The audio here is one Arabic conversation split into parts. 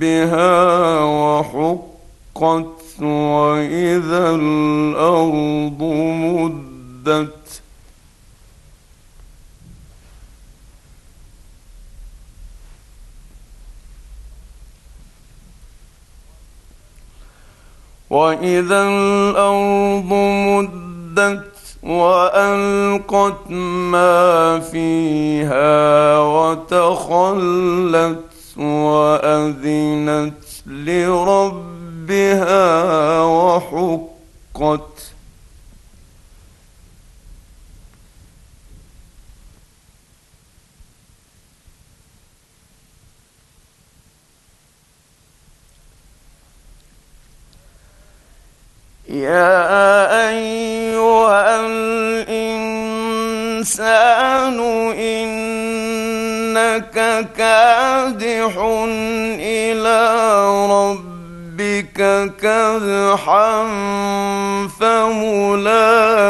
بها وحقت وإذا الأرض مدت. وإذا الأرض مدت وألقت ما فيها وتخلت وأذنت لربها وحقت. يا أيها الإنسان إنك كادح إلى ربك كدحا فملاقيه.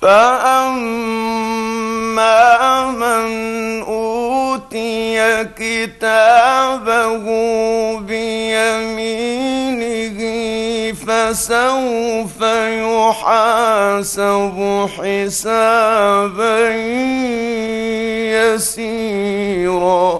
فأما كتابه بيمينه فسوف يحاسب حسابا يسيرا.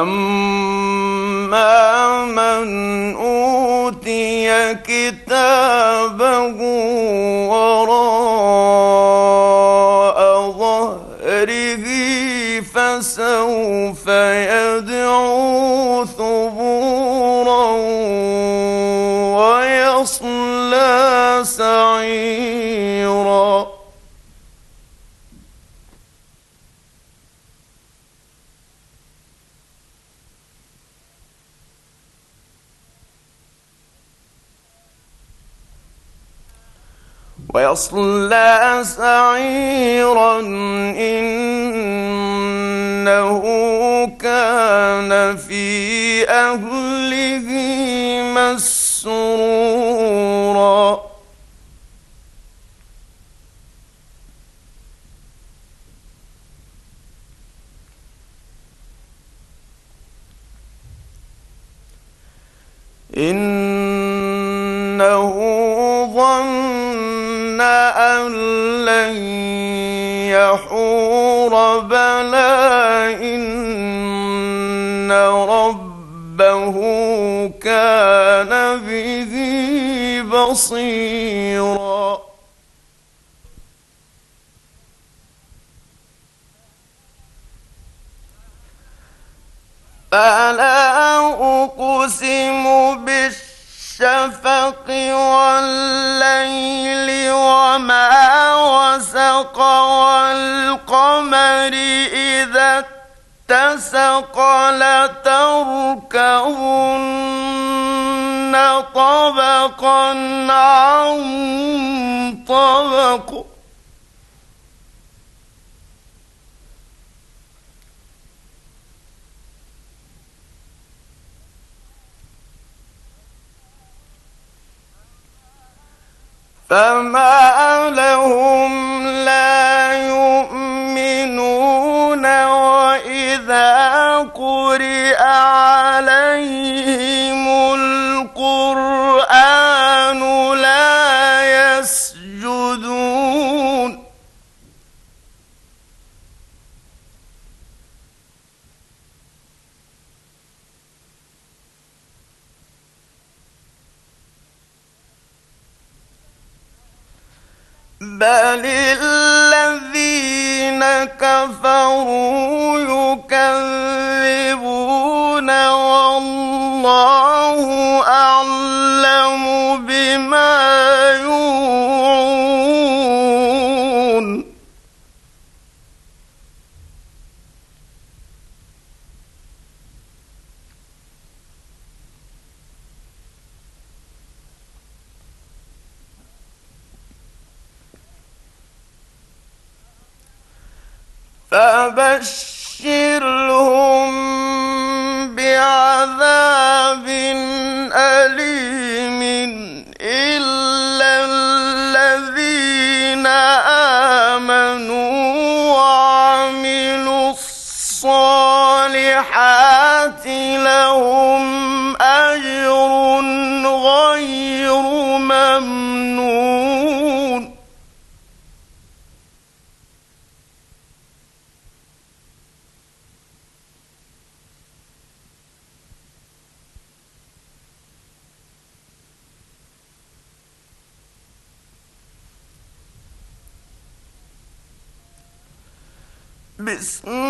واما من أوتي كتابه ويصلى سعيرا إنه كان في أهله مسرورا. إنه لن يحور بلى إن ربه كان به بصيرا. فلا أقسم بالشفق والليل وما اتسق لتركهن طبقا عن طبق. فما لهم بل الذين كفروا promise. Mm.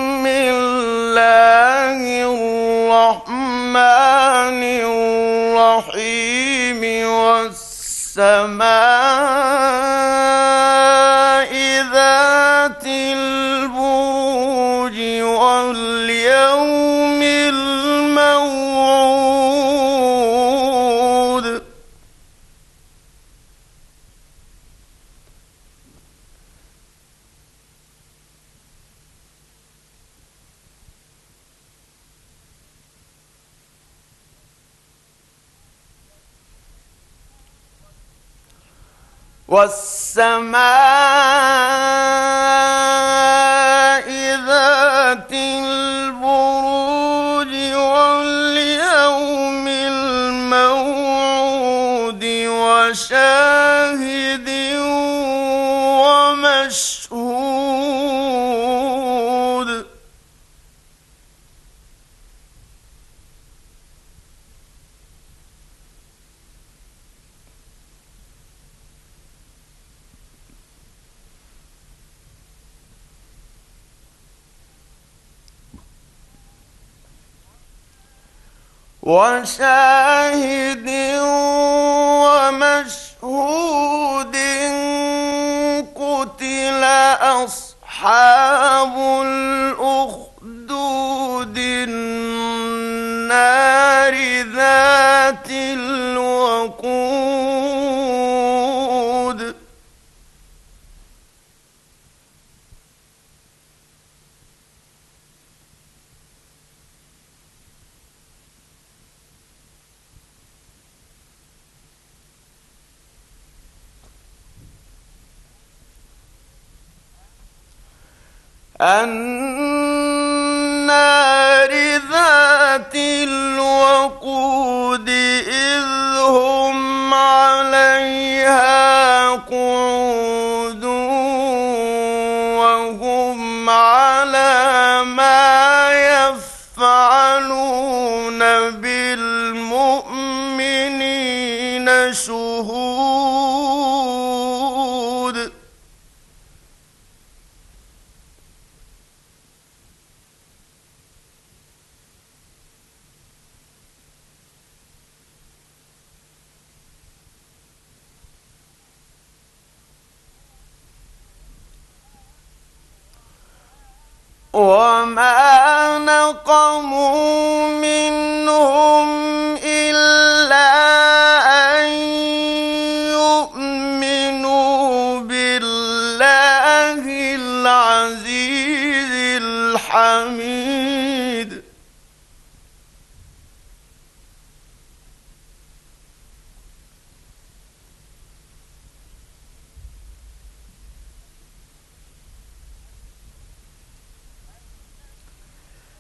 والسماء وشاهد ومشهود قتل أصحاب الأخدود النار ذات الوقت النار ذات الوقود إذ هم عليها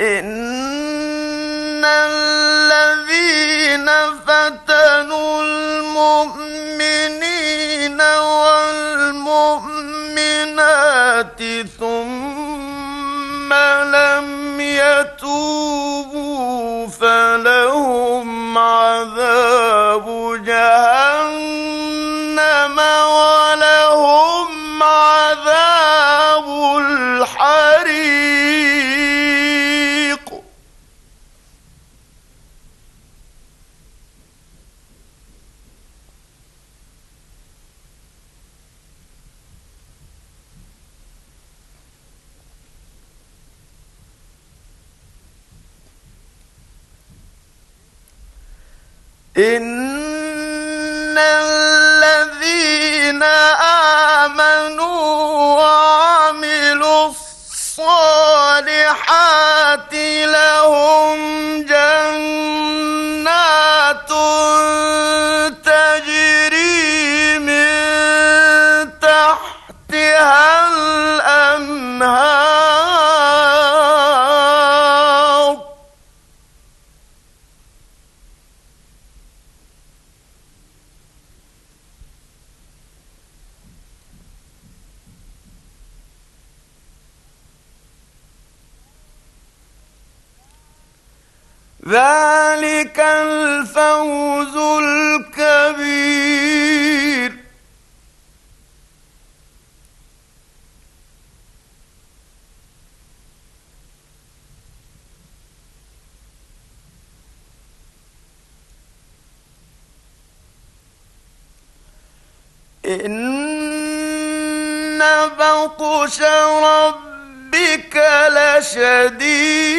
إن الذين فتنوا المؤمنين والمؤمنات ثم إن الذين آمنوا وعملوا الصالحات لهم جنات ذلك الفوز الكبير. إن بطش ربك لشديد.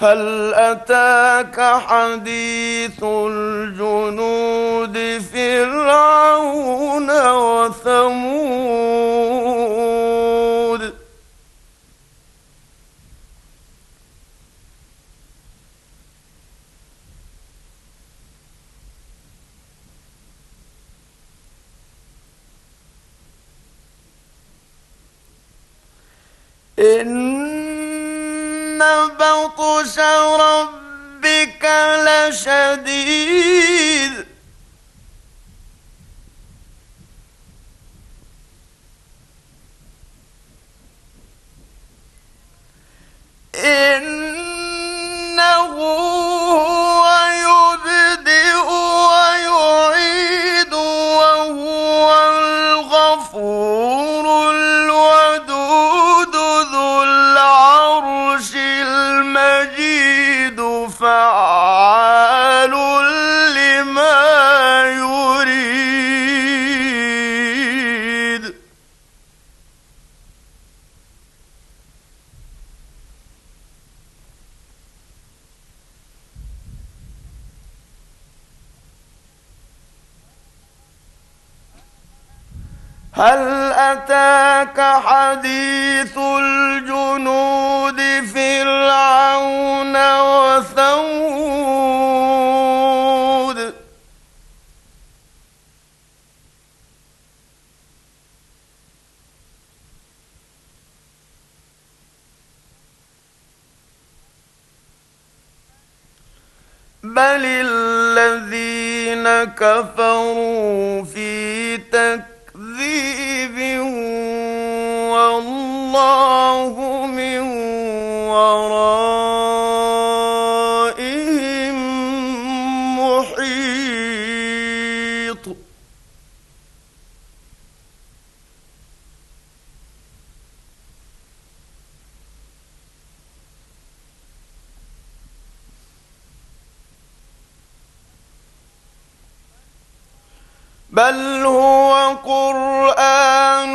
هل أتاك حديث الجنود فرعون وثمود؟ إن بطش ربك لشديد أتاك حديث الجنود فرعون وثمود. بل الذين كفروا في تكذيب والله من ورائهم محيط. بل هو قرآن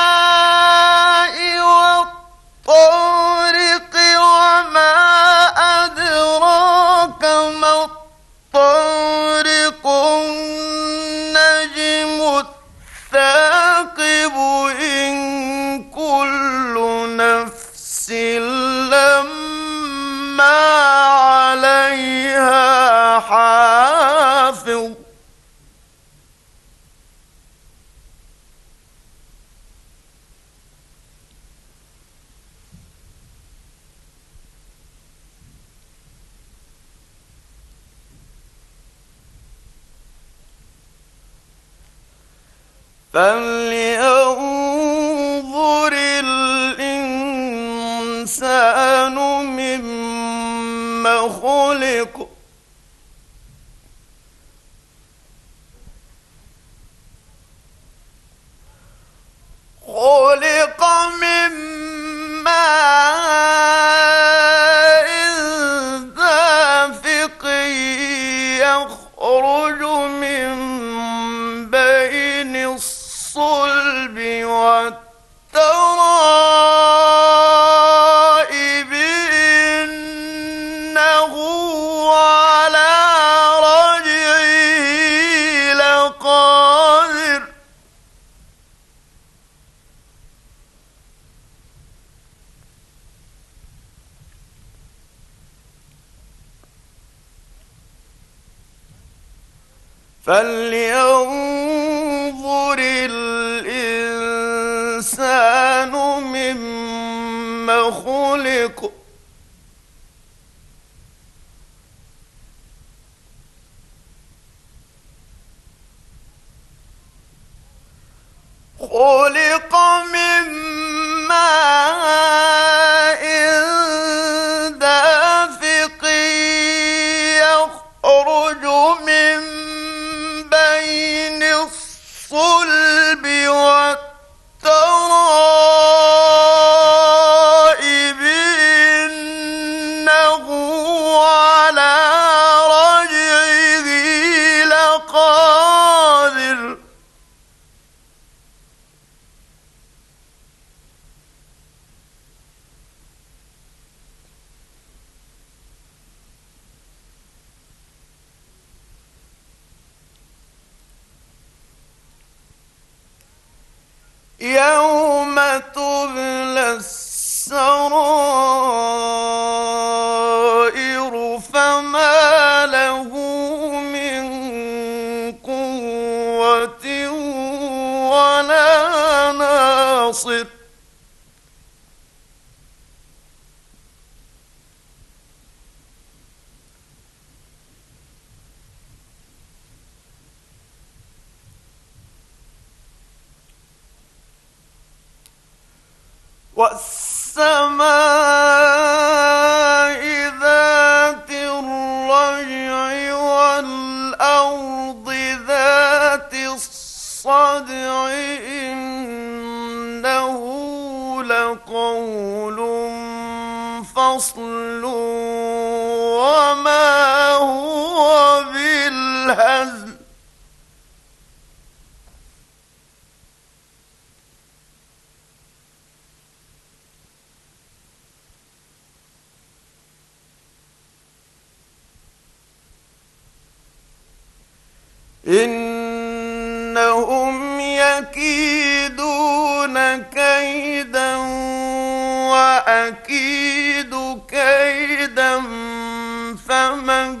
فلينظر الإنسان مما خلق خلق دافق يخرج من ولا ناصر. والسماء فصل وما هو بالهزل. إنهم يكيدون كيدا وأكيد كيدا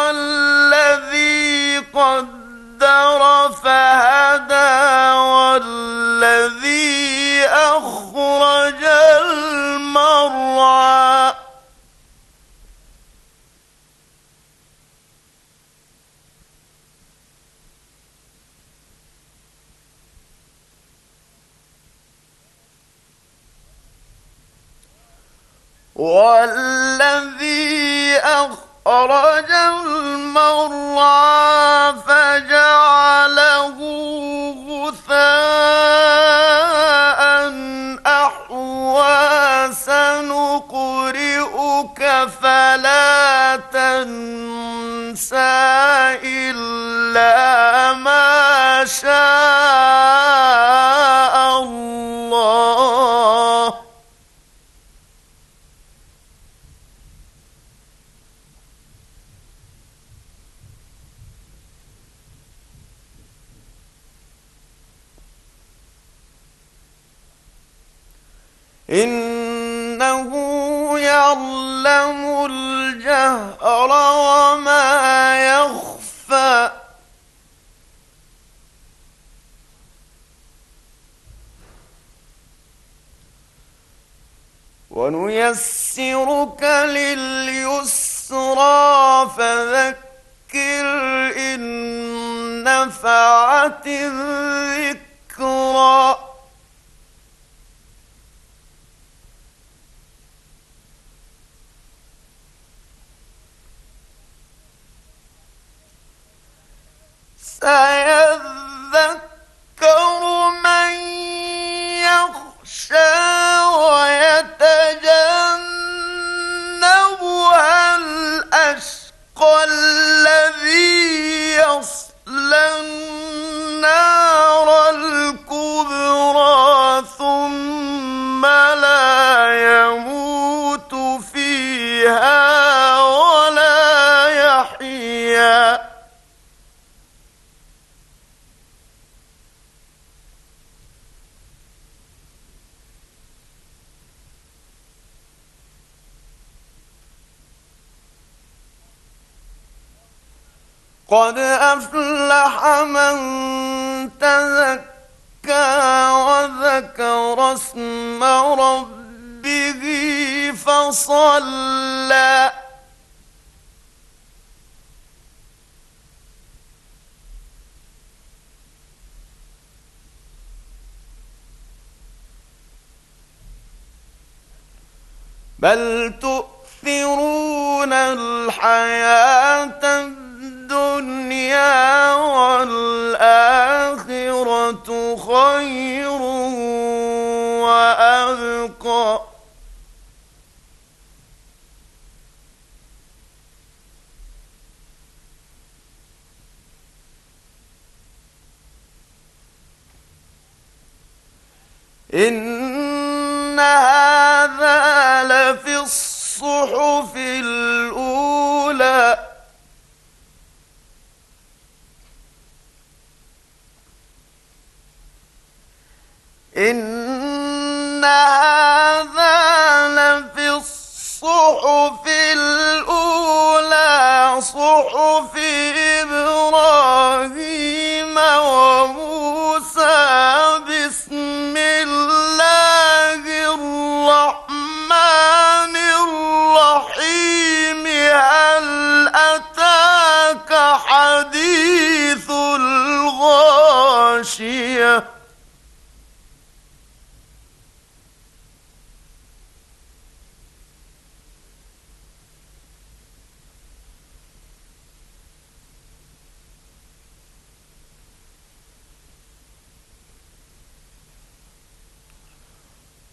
فهدى والذي أخرج المرعى. والذي أخرج أخرج المرعى فجعله غثاء أحوى سنقرئك فلا تنسى إلا ما شاء الله. إنه يعلم الجهر وما يخفى. ونيسرك لليسرى فذكر إن نفعت قد أفلح من تزكى وذكر اسم ربه فصلى بل تؤثرون الحياة الدنيا والآخرة خير وأبقى. إن هذا لفي الصحف الأولى.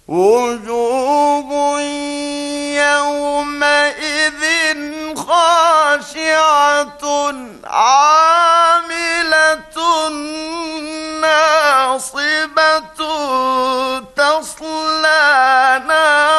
وجوه يومئذ خاشعة عاملة ناصبة تصلى نار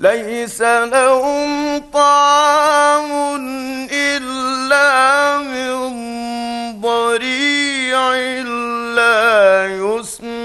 ليس لهم طعام إلا من ضريع لا يسمى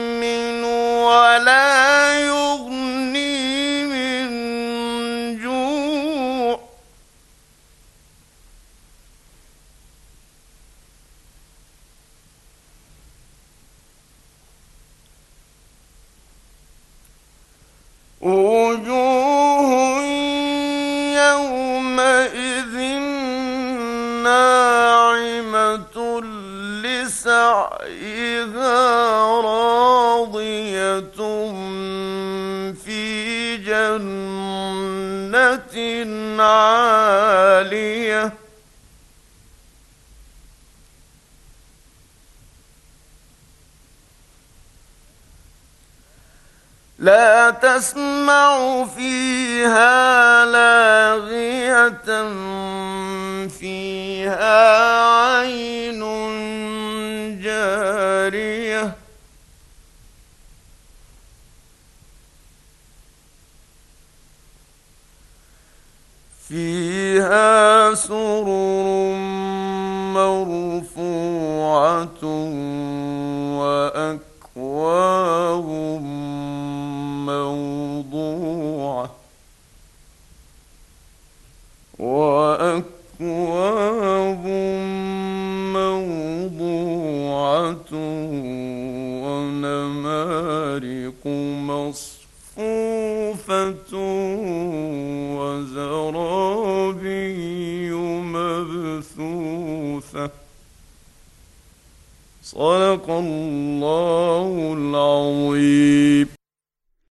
تسمع فيها لاغية فيها